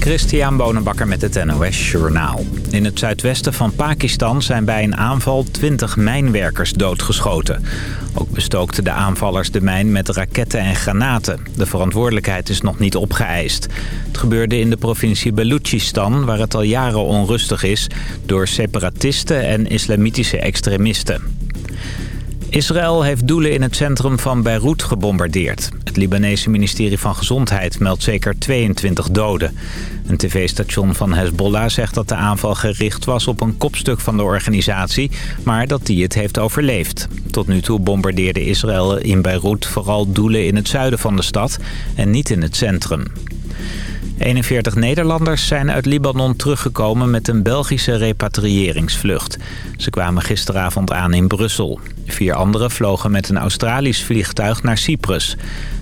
Christian Bonenbakker met het NOS Journaal. In het zuidwesten van Pakistan zijn bij een aanval 20 mijnwerkers doodgeschoten. Ook bestookten de aanvallers de mijn met raketten en granaten. De verantwoordelijkheid is nog niet opgeëist. Het gebeurde in de provincie Balochistan, waar het al jaren onrustig is... door separatisten en islamitische extremisten. Israël heeft doelen in het centrum van Beirut gebombardeerd. Het Libanese ministerie van Gezondheid meldt zeker 22 doden. Een tv-station van Hezbollah zegt dat de aanval gericht was op een kopstuk van de organisatie... maar dat die het heeft overleefd. Tot nu toe bombardeerde Israël in Beirut vooral doelen in het zuiden van de stad en niet in het centrum. 41 Nederlanders zijn uit Libanon teruggekomen met een Belgische repatriëringsvlucht. Ze kwamen gisteravond aan in Brussel. Vier anderen vlogen met een Australisch vliegtuig naar Cyprus.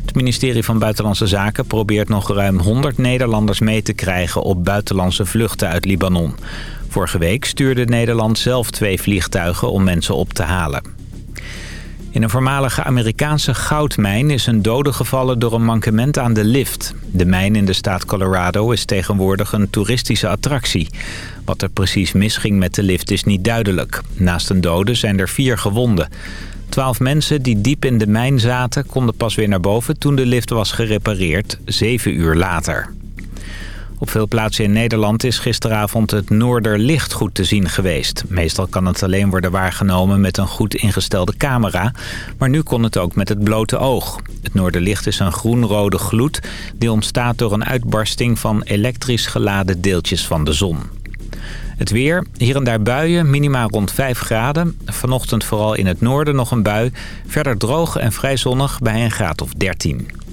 Het ministerie van Buitenlandse Zaken probeert nog ruim 100 Nederlanders mee te krijgen op buitenlandse vluchten uit Libanon. Vorige week stuurde Nederland zelf twee vliegtuigen om mensen op te halen. In een voormalige Amerikaanse goudmijn is een dode gevallen door een mankement aan de lift. De mijn in de staat Colorado is tegenwoordig een toeristische attractie. Wat er precies misging met de lift is niet duidelijk. Naast een dode zijn er vier gewonden. Twaalf mensen die diep in de mijn zaten konden pas weer naar boven toen de lift was gerepareerd, zeven uur later. Op veel plaatsen in Nederland is gisteravond het Noorderlicht goed te zien geweest. Meestal kan het alleen worden waargenomen met een goed ingestelde camera. Maar nu kon het ook met het blote oog. Het Noorderlicht is een groenrode gloed die ontstaat door een uitbarsting van elektrisch geladen deeltjes van de zon. Het weer, hier en daar buien, minima rond 5 graden. Vanochtend vooral in het noorden nog een bui. Verder droog en vrij zonnig bij een graad of 13.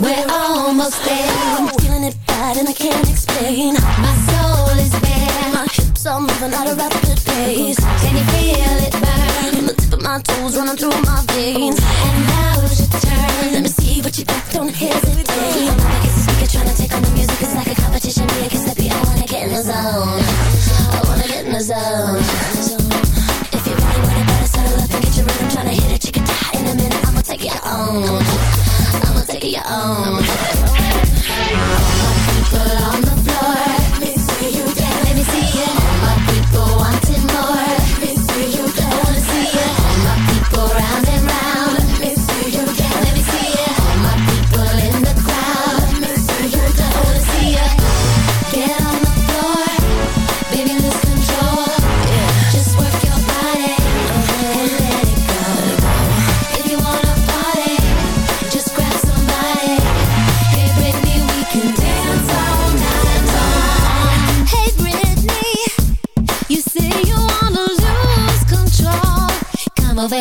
We're almost there. I'm feeling it bad and I can't explain. My soul is bare. My hips are moving at a rapid pace. Can you feel it burn? From the tip of my toes running through my veins. And now's your turn. Let me see what you got. Don't hesitate. On the music. It's I wanna get in the zone. I wanna get in the zone. take it your own. I'ma take it your own. Put on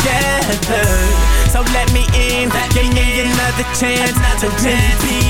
together. So let me in, let give me, in. another chance another to chance.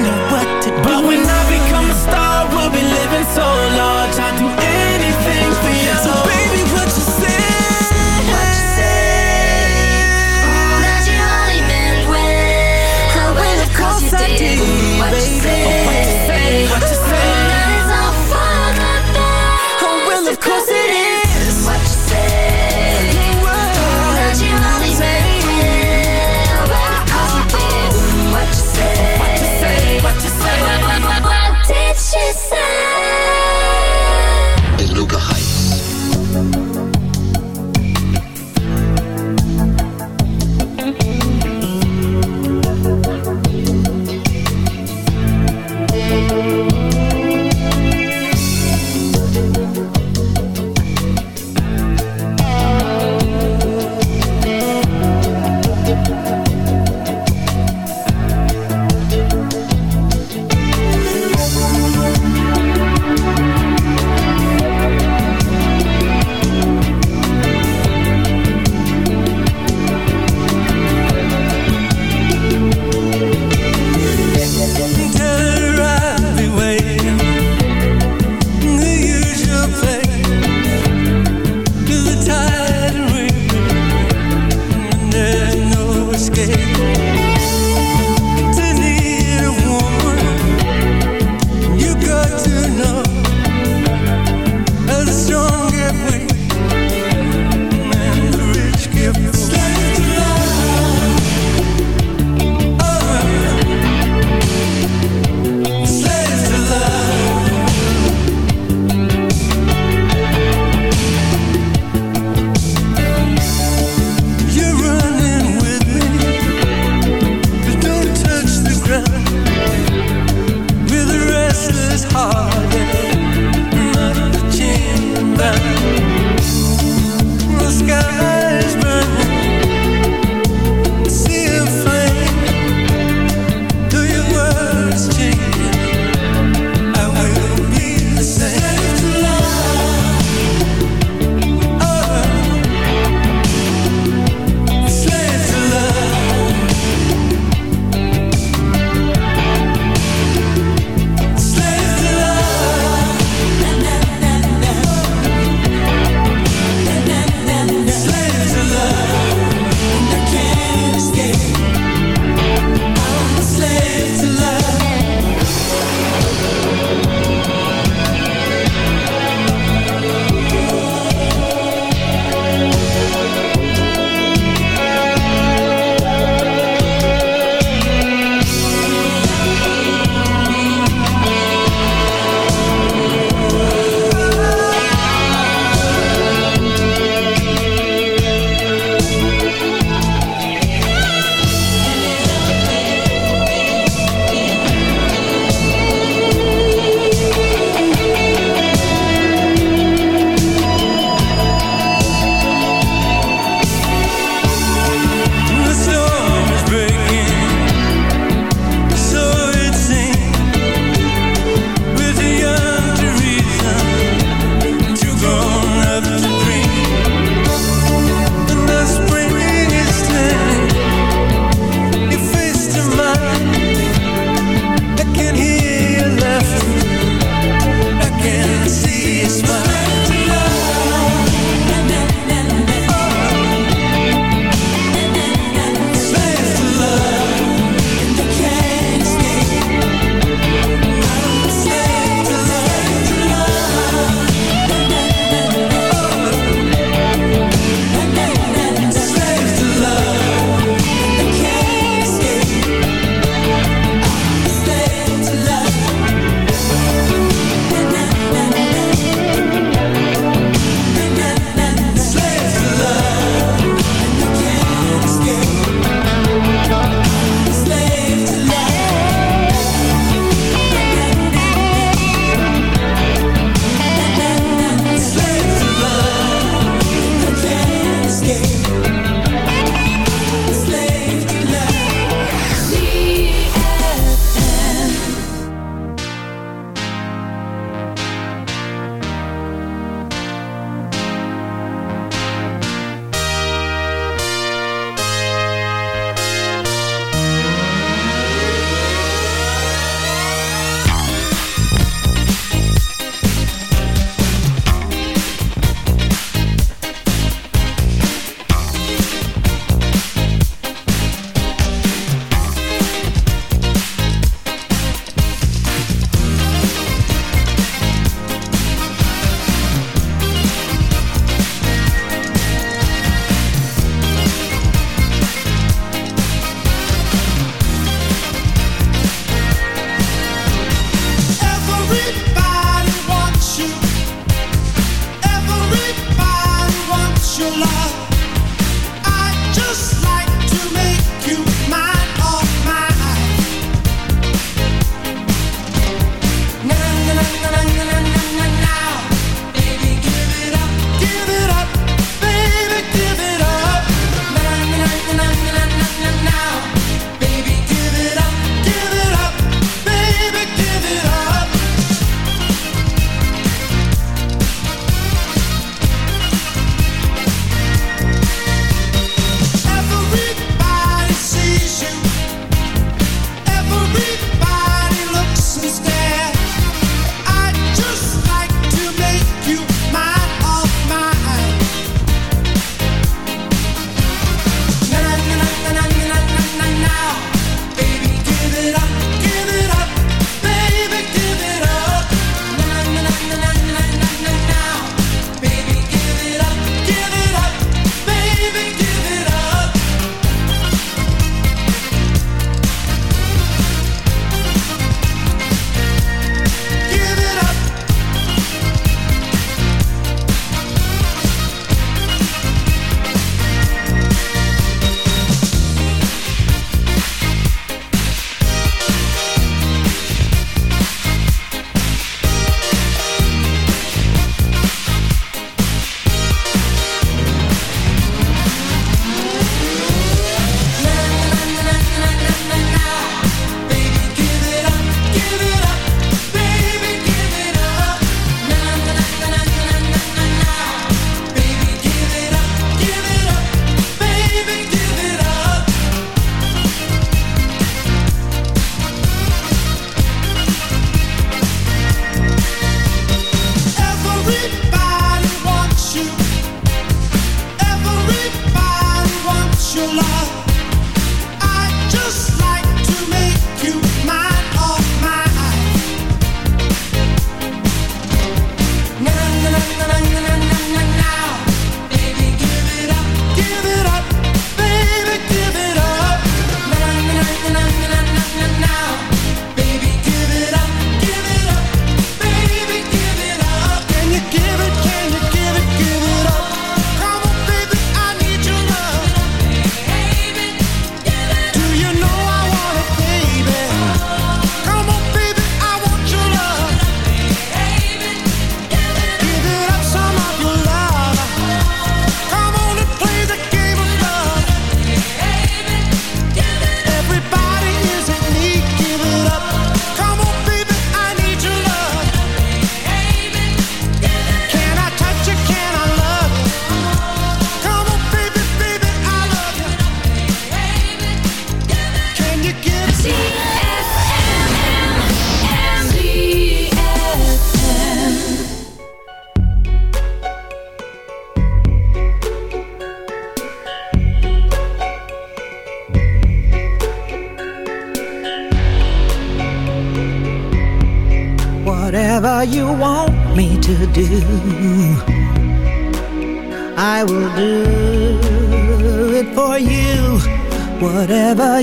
love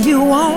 you are.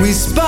We spy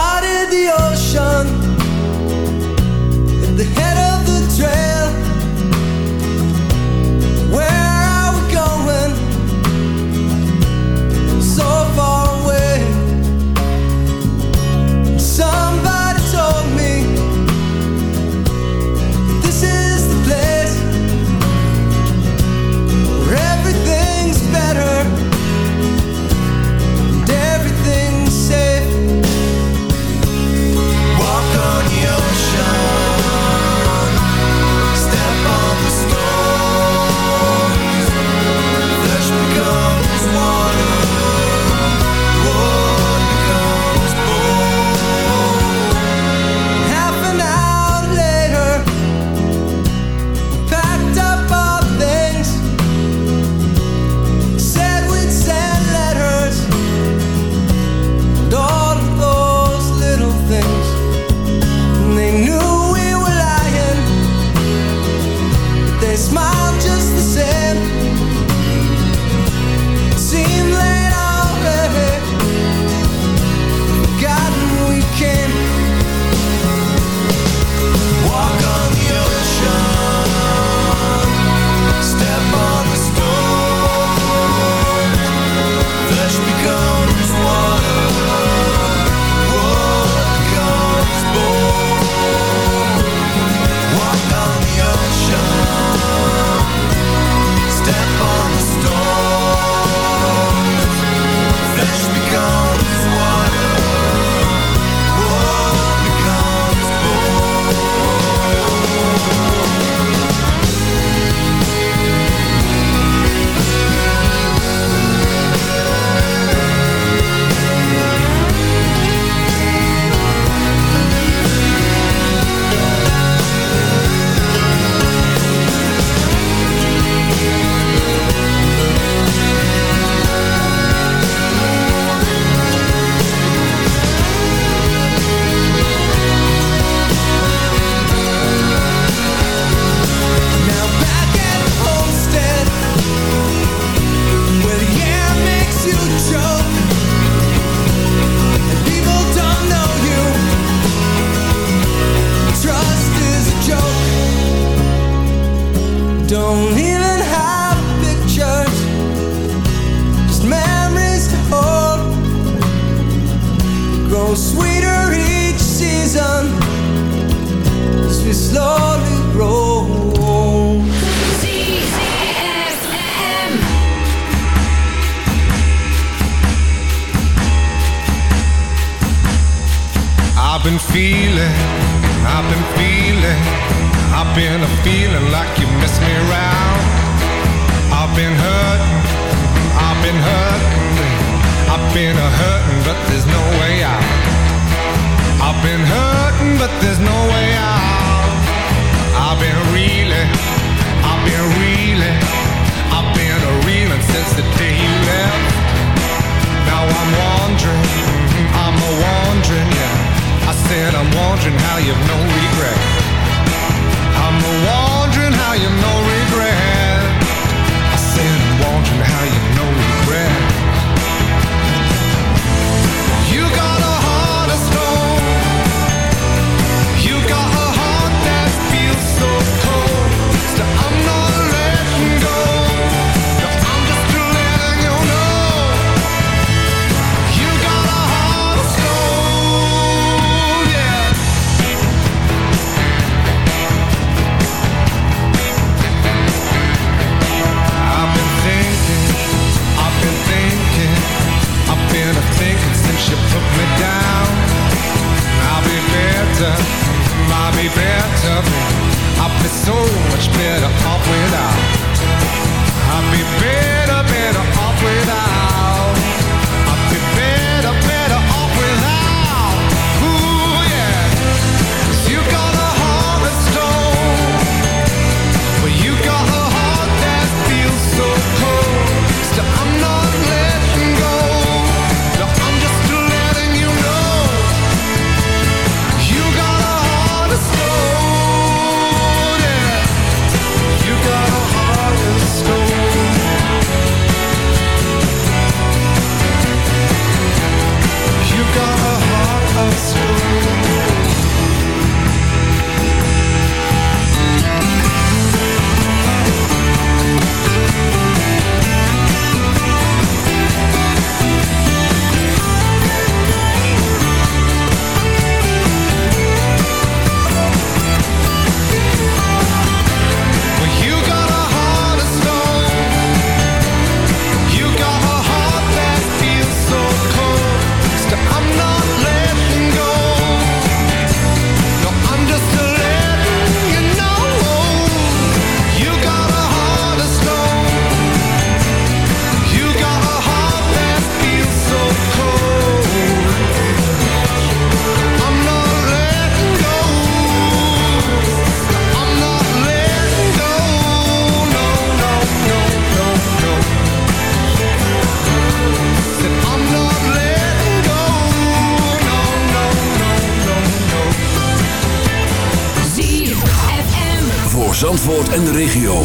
de regio.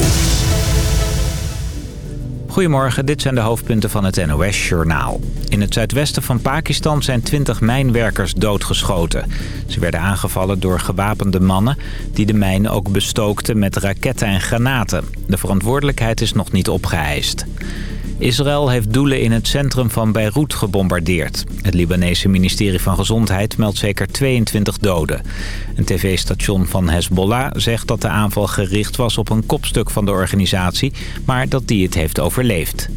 Goedemorgen, dit zijn de hoofdpunten van het NOS-journaal. In het zuidwesten van Pakistan zijn 20 mijnwerkers doodgeschoten. Ze werden aangevallen door gewapende mannen... die de mijnen ook bestookten met raketten en granaten. De verantwoordelijkheid is nog niet opgeëist. Israël heeft doelen in het centrum van Beirut gebombardeerd. Het Libanese ministerie van Gezondheid meldt zeker 22 doden. Een tv-station van Hezbollah zegt dat de aanval gericht was op een kopstuk van de organisatie... maar dat die het heeft overleefd.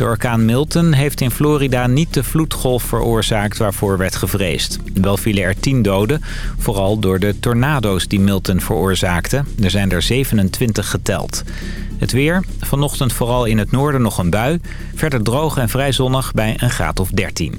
De orkaan Milton heeft in Florida niet de vloedgolf veroorzaakt waarvoor werd gevreesd. Wel vielen er 10 doden, vooral door de tornado's die Milton veroorzaakte. Er zijn er 27 geteld. Het weer, vanochtend vooral in het noorden nog een bui. Verder droog en vrij zonnig bij een graad of 13.